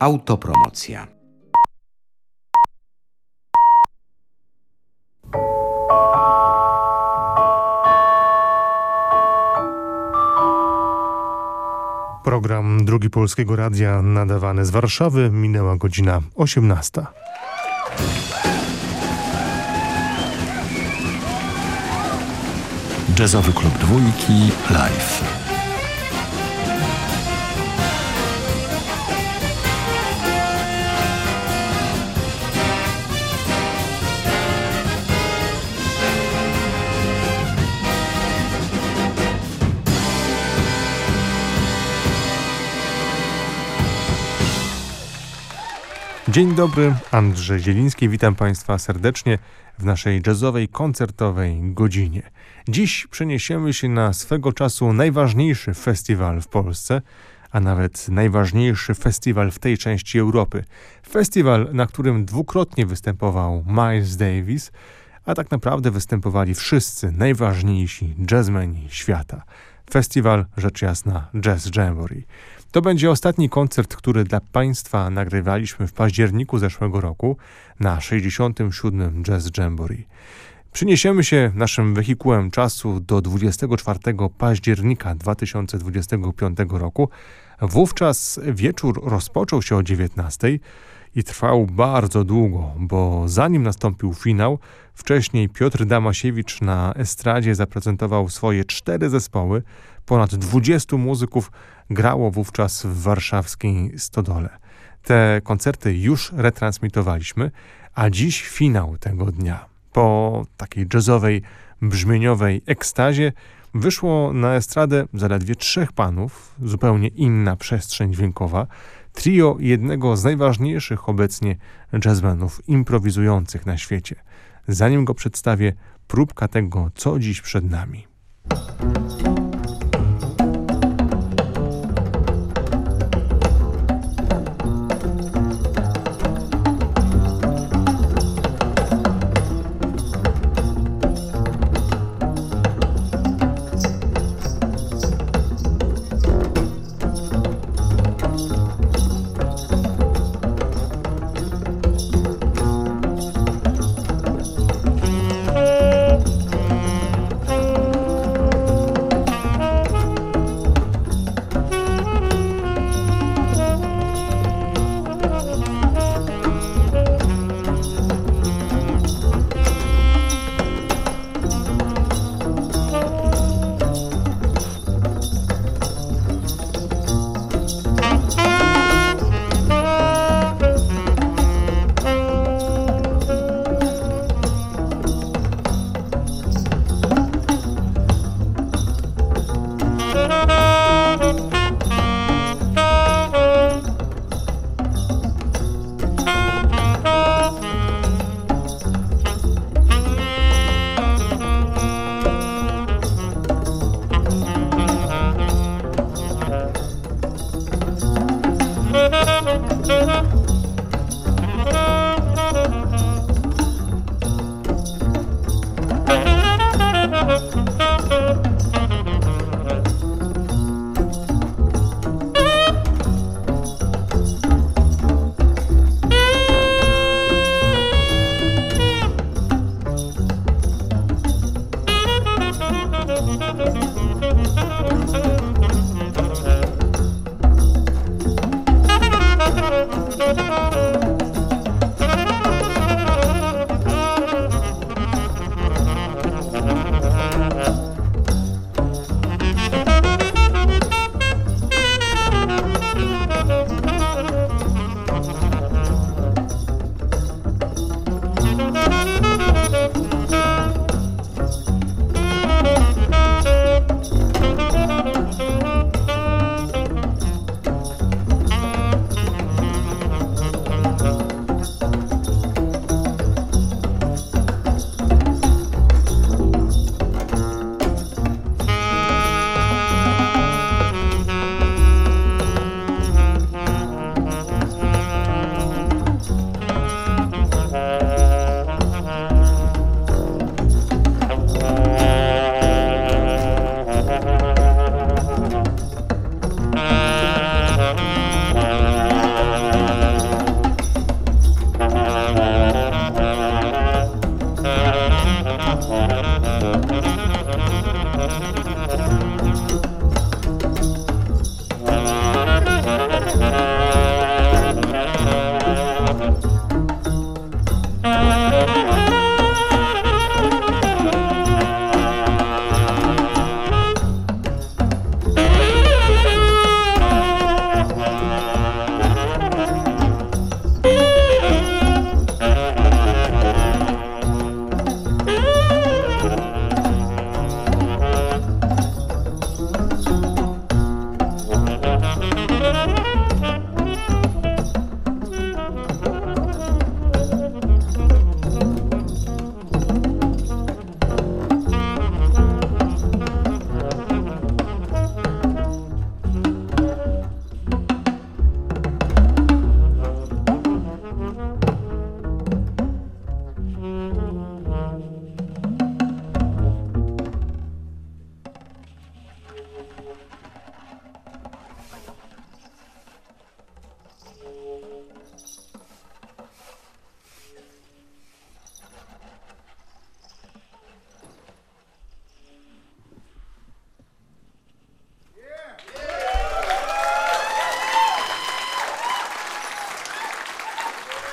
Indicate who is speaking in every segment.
Speaker 1: Autopromocja.
Speaker 2: Program Drugi Polskiego Radia nadawany z Warszawy minęła godzina 18.
Speaker 3: Jazzowy Klub Dwójki live.
Speaker 2: Dzień dobry, Andrzej Zieliński. Witam Państwa serdecznie w naszej jazzowej, koncertowej godzinie. Dziś przeniesiemy się na swego czasu najważniejszy festiwal w Polsce, a nawet najważniejszy festiwal w tej części Europy. Festiwal, na którym dwukrotnie występował Miles Davis, a tak naprawdę występowali wszyscy najważniejsi jazzmeni świata. Festiwal, rzecz jasna, Jazz Jamboree. To będzie ostatni koncert, który dla Państwa nagrywaliśmy w październiku zeszłego roku na 67. Jazz Jamboree. Przyniesiemy się naszym wehikułem czasu do 24 października 2025 roku. Wówczas wieczór rozpoczął się o 19 i trwał bardzo długo, bo zanim nastąpił finał, wcześniej Piotr Damasiewicz na estradzie zaprezentował swoje cztery zespoły. Ponad 20 muzyków grało wówczas w warszawskiej Stodole. Te koncerty już retransmitowaliśmy, a dziś finał tego dnia. Po takiej jazzowej, brzmieniowej ekstazie wyszło na estradę zaledwie trzech panów, zupełnie inna przestrzeń dźwiękowa, trio jednego z najważniejszych obecnie jazzmenów improwizujących na świecie. Zanim go przedstawię, próbka tego, co dziś przed nami.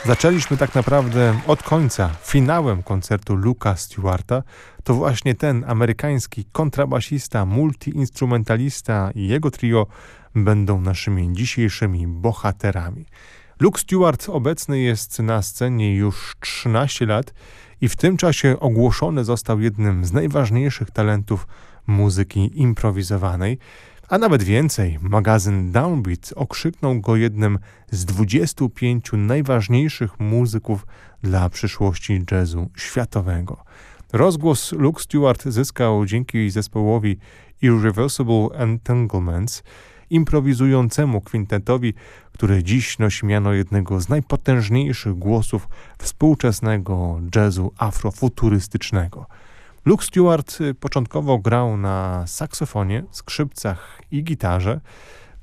Speaker 2: Zaczęliśmy tak naprawdę od końca, finałem koncertu Luka Stewarta, to właśnie ten amerykański kontrabasista, multiinstrumentalista i jego trio będą naszymi dzisiejszymi bohaterami. Luke Stewart obecny jest na scenie już 13 lat i w tym czasie ogłoszony został jednym z najważniejszych talentów muzyki improwizowanej, a nawet więcej, magazyn Downbeat okrzyknął go jednym z 25 najważniejszych muzyków dla przyszłości jazzu światowego. Rozgłos Luke Stewart zyskał dzięki zespołowi Irreversible Entanglements, improwizującemu kwintetowi, który dziś nosi miano jednego z najpotężniejszych głosów współczesnego jazzu afrofuturystycznego. Luke Stewart y, początkowo grał na saksofonie, skrzypcach i gitarze.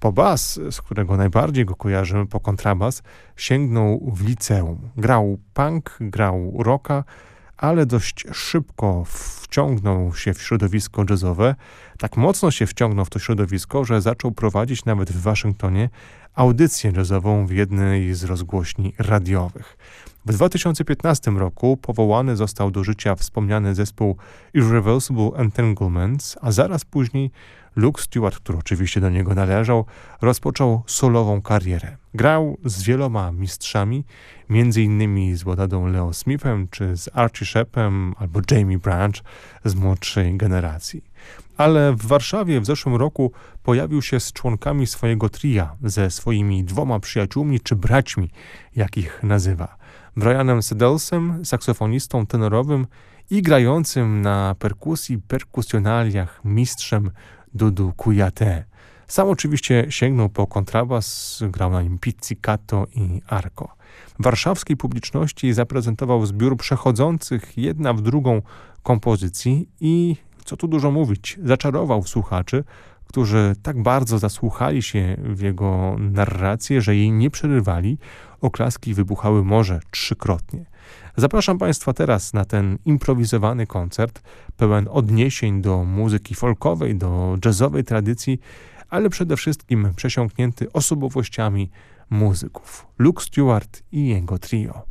Speaker 2: Po bas, z którego najbardziej go kojarzymy, po kontrabas, sięgnął w liceum. Grał punk, grał rocka, ale dość szybko wciągnął się w środowisko jazzowe. Tak mocno się wciągnął w to środowisko, że zaczął prowadzić nawet w Waszyngtonie audycję jazzową w jednej z rozgłośni radiowych. W 2015 roku powołany został do życia wspomniany zespół Irreversible Entanglements, a zaraz później Luke Stewart, który oczywiście do niego należał, rozpoczął solową karierę. Grał z wieloma mistrzami, m.in. z Wodadą Leo Smithem, czy z Archie Shepem, albo Jamie Branch z młodszej generacji. Ale w Warszawie w zeszłym roku pojawił się z członkami swojego tria, ze swoimi dwoma przyjaciółmi czy braćmi, jak ich nazywa. Brianem Sedelsem, saksofonistą tenorowym i grającym na perkusji, perkusjonaliach mistrzem Dudu Kujate. Sam oczywiście sięgnął po kontrabas, grał na nim pizzicato i arco. Warszawskiej publiczności zaprezentował zbiór przechodzących jedna w drugą kompozycji i, co tu dużo mówić, zaczarował słuchaczy, którzy tak bardzo zasłuchali się w jego narrację, że jej nie przerywali, oklaski wybuchały może trzykrotnie. Zapraszam Państwa teraz na ten improwizowany koncert, pełen odniesień do muzyki folkowej, do jazzowej tradycji, ale przede wszystkim przesiąknięty osobowościami muzyków. Luke Stewart i jego trio.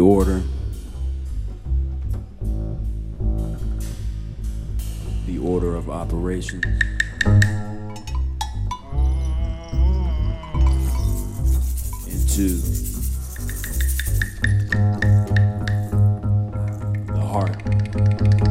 Speaker 1: Order, the order of operations. Into the heart.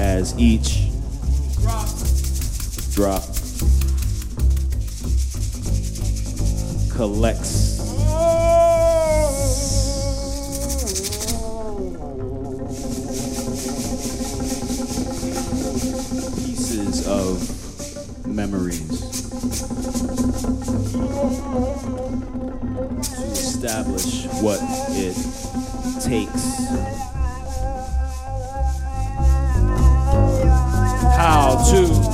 Speaker 1: As each drop collects pieces of memories to establish what it takes. two.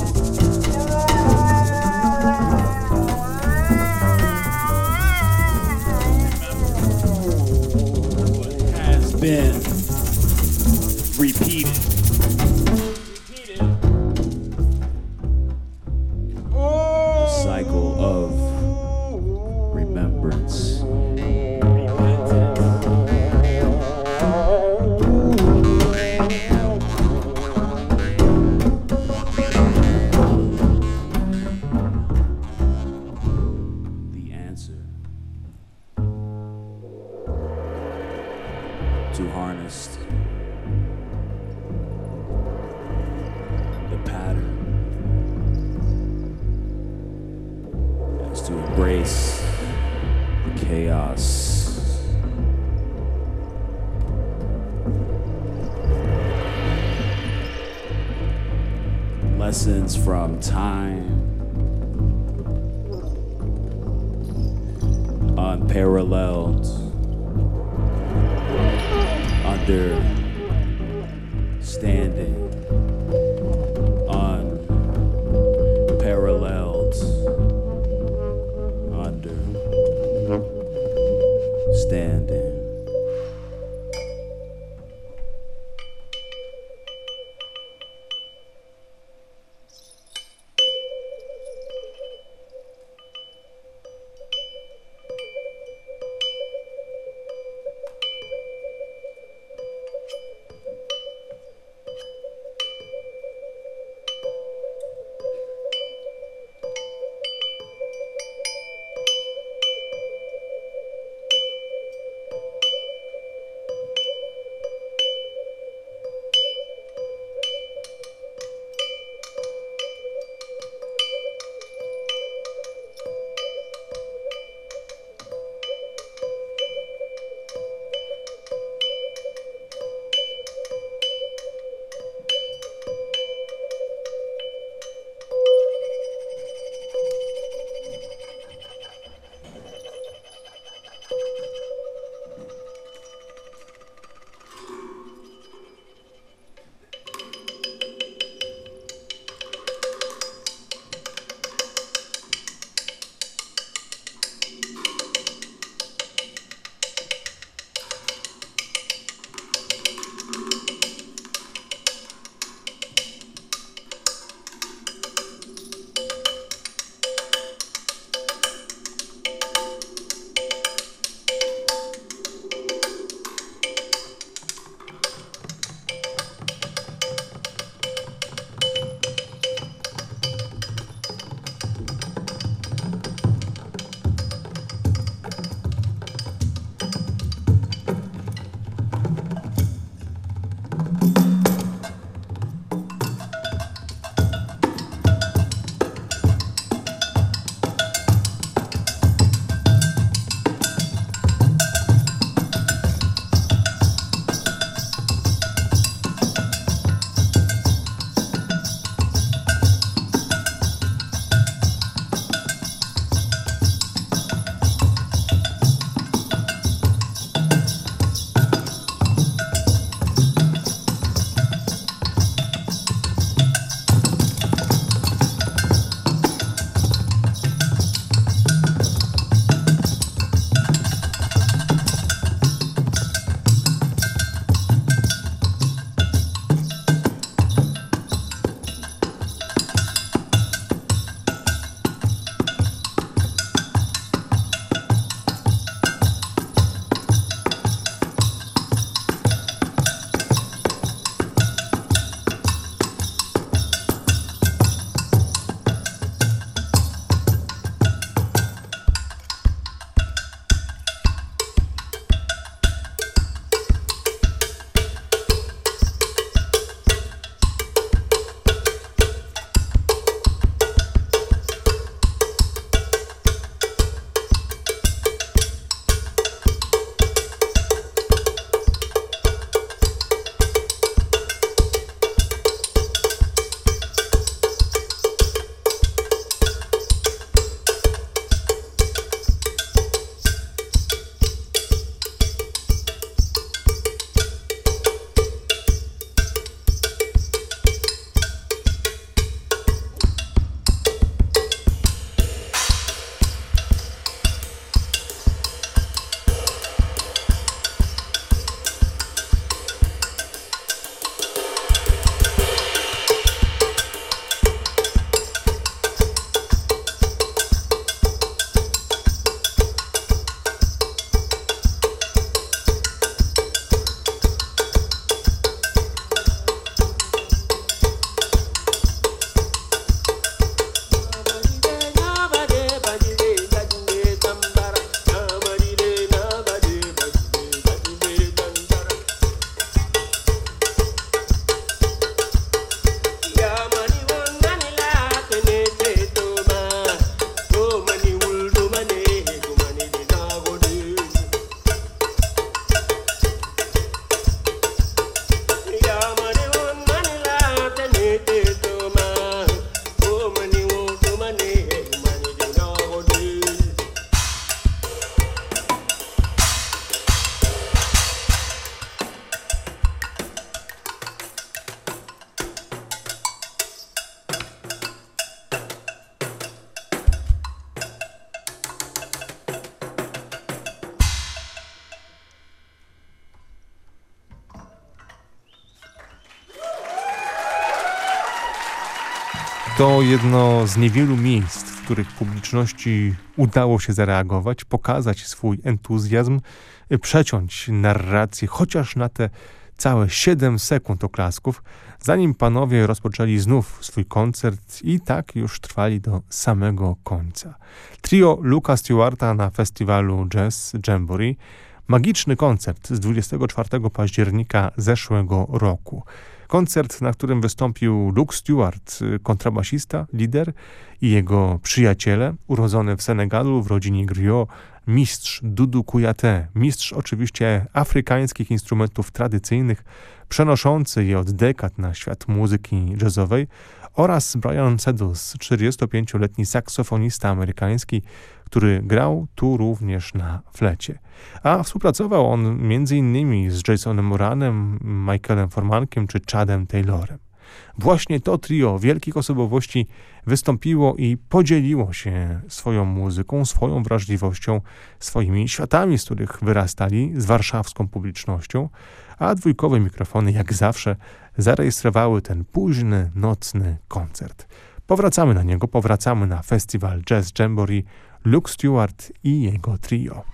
Speaker 1: From time
Speaker 2: To jedno z niewielu miejsc, w których publiczności udało się zareagować, pokazać swój entuzjazm, przeciąć narrację chociaż na te całe 7 sekund oklasków, zanim panowie rozpoczęli znów swój koncert i tak już trwali do samego końca. Trio Luka Stewarta na festiwalu Jazz Jamboree Magiczny koncert z 24 października zeszłego roku. Koncert, na którym wystąpił Luke Stewart, kontrabasista, lider i jego przyjaciele, urodzony w Senegalu w rodzinie griot, mistrz Dudu Kuyate, mistrz oczywiście afrykańskich instrumentów tradycyjnych, przenoszący je od dekad na świat muzyki jazzowej oraz Brian Sedus, 45-letni saksofonista amerykański, który grał tu również na flecie. A współpracował on m.in. z Jasonem Moranem, Michaelem Formankiem czy Chadem Taylorem. Właśnie to trio wielkich osobowości wystąpiło i podzieliło się swoją muzyką, swoją wrażliwością, swoimi światami, z których wyrastali, z warszawską publicznością, a dwójkowe mikrofony jak zawsze zarejestrowały ten późny, nocny koncert. Powracamy na niego, powracamy na festiwal Jazz Jamboree Luke Stewart i jego trio.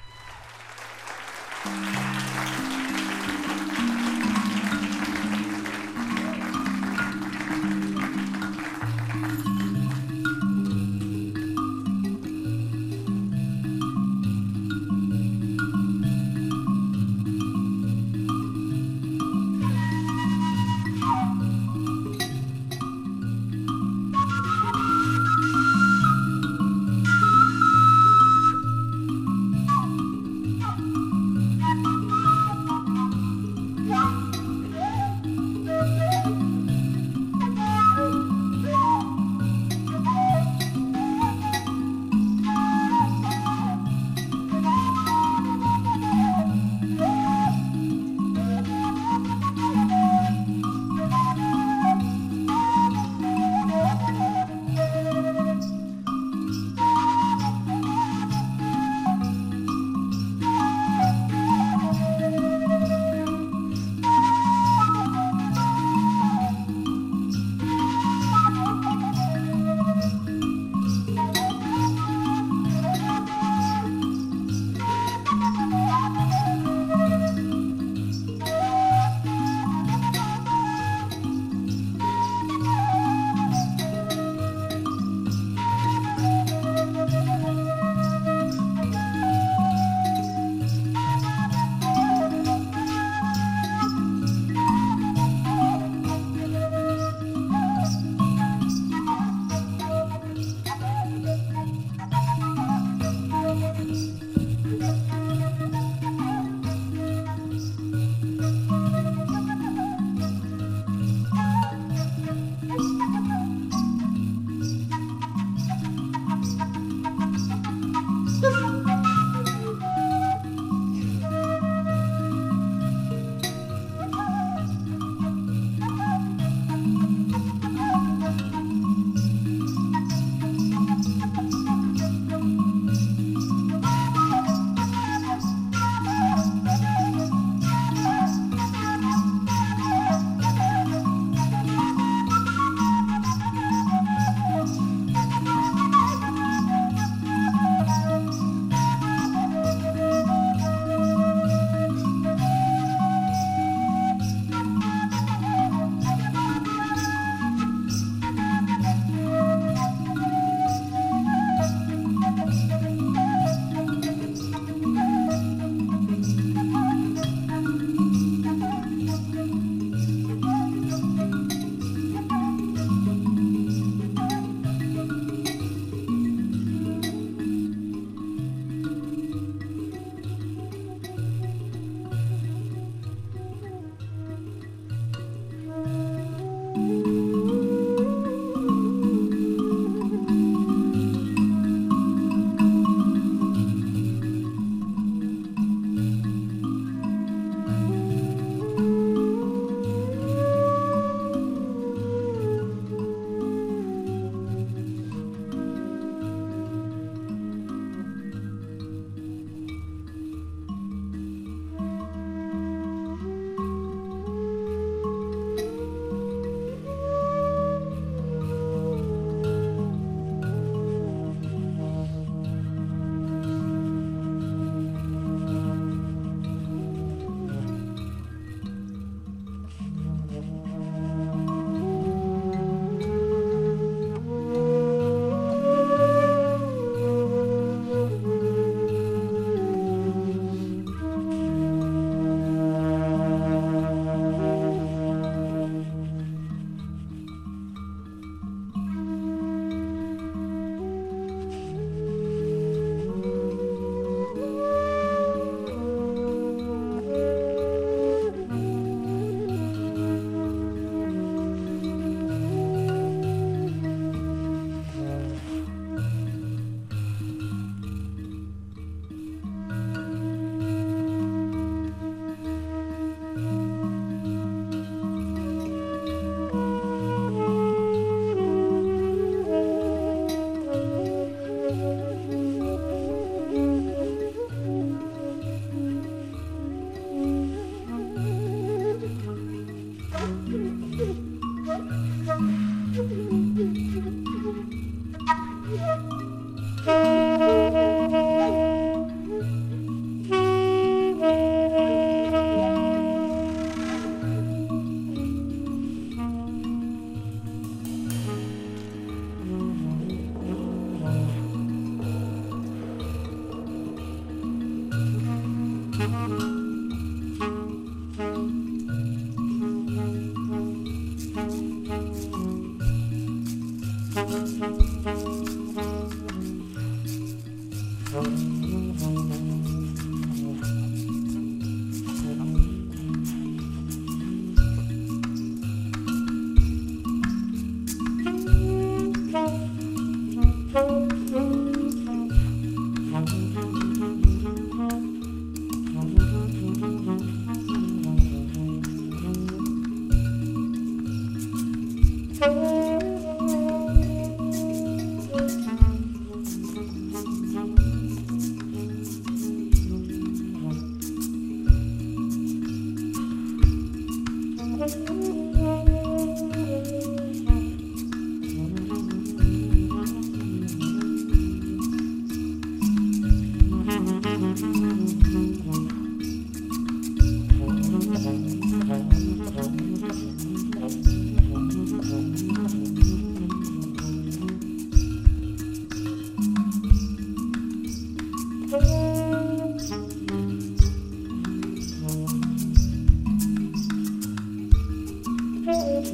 Speaker 2: Thank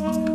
Speaker 2: you.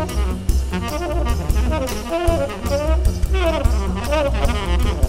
Speaker 2: Thank you.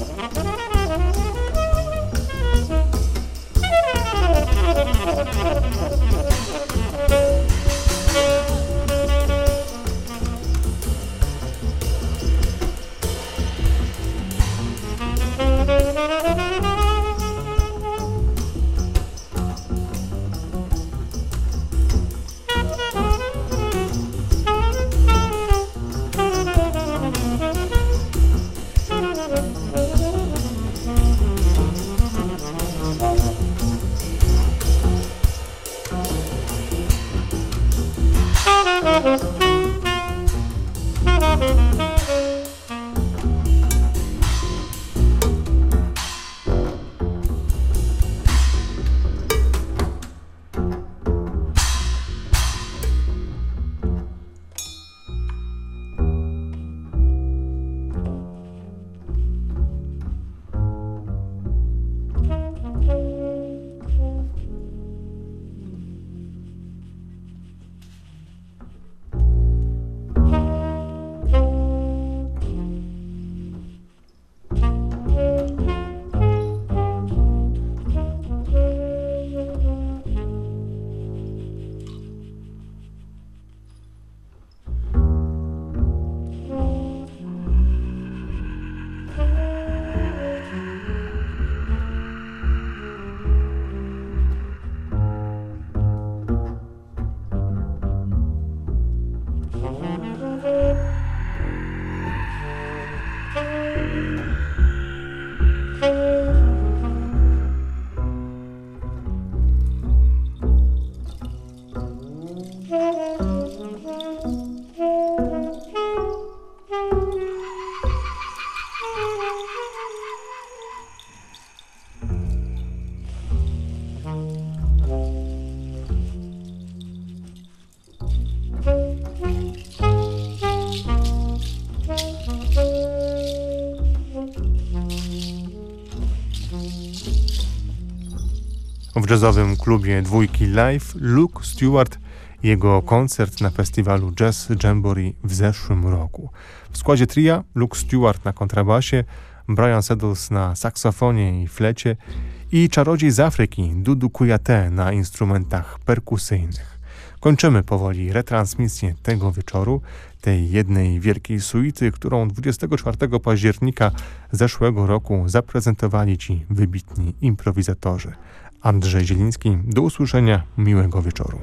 Speaker 2: Jazzowym klubie dwójki live Luke Stewart jego koncert na festiwalu Jazz Jamboree w zeszłym roku. W składzie tria Luke Stewart na kontrabasie, Brian Seddles na saksofonie i flecie i czarodziej z Afryki Dudu Kuyate na instrumentach perkusyjnych. Kończymy powoli retransmisję tego wieczoru, tej jednej wielkiej suity, którą 24 października zeszłego roku zaprezentowali ci wybitni improwizatorzy. Andrzej Zieliński. Do usłyszenia, miłego wieczoru.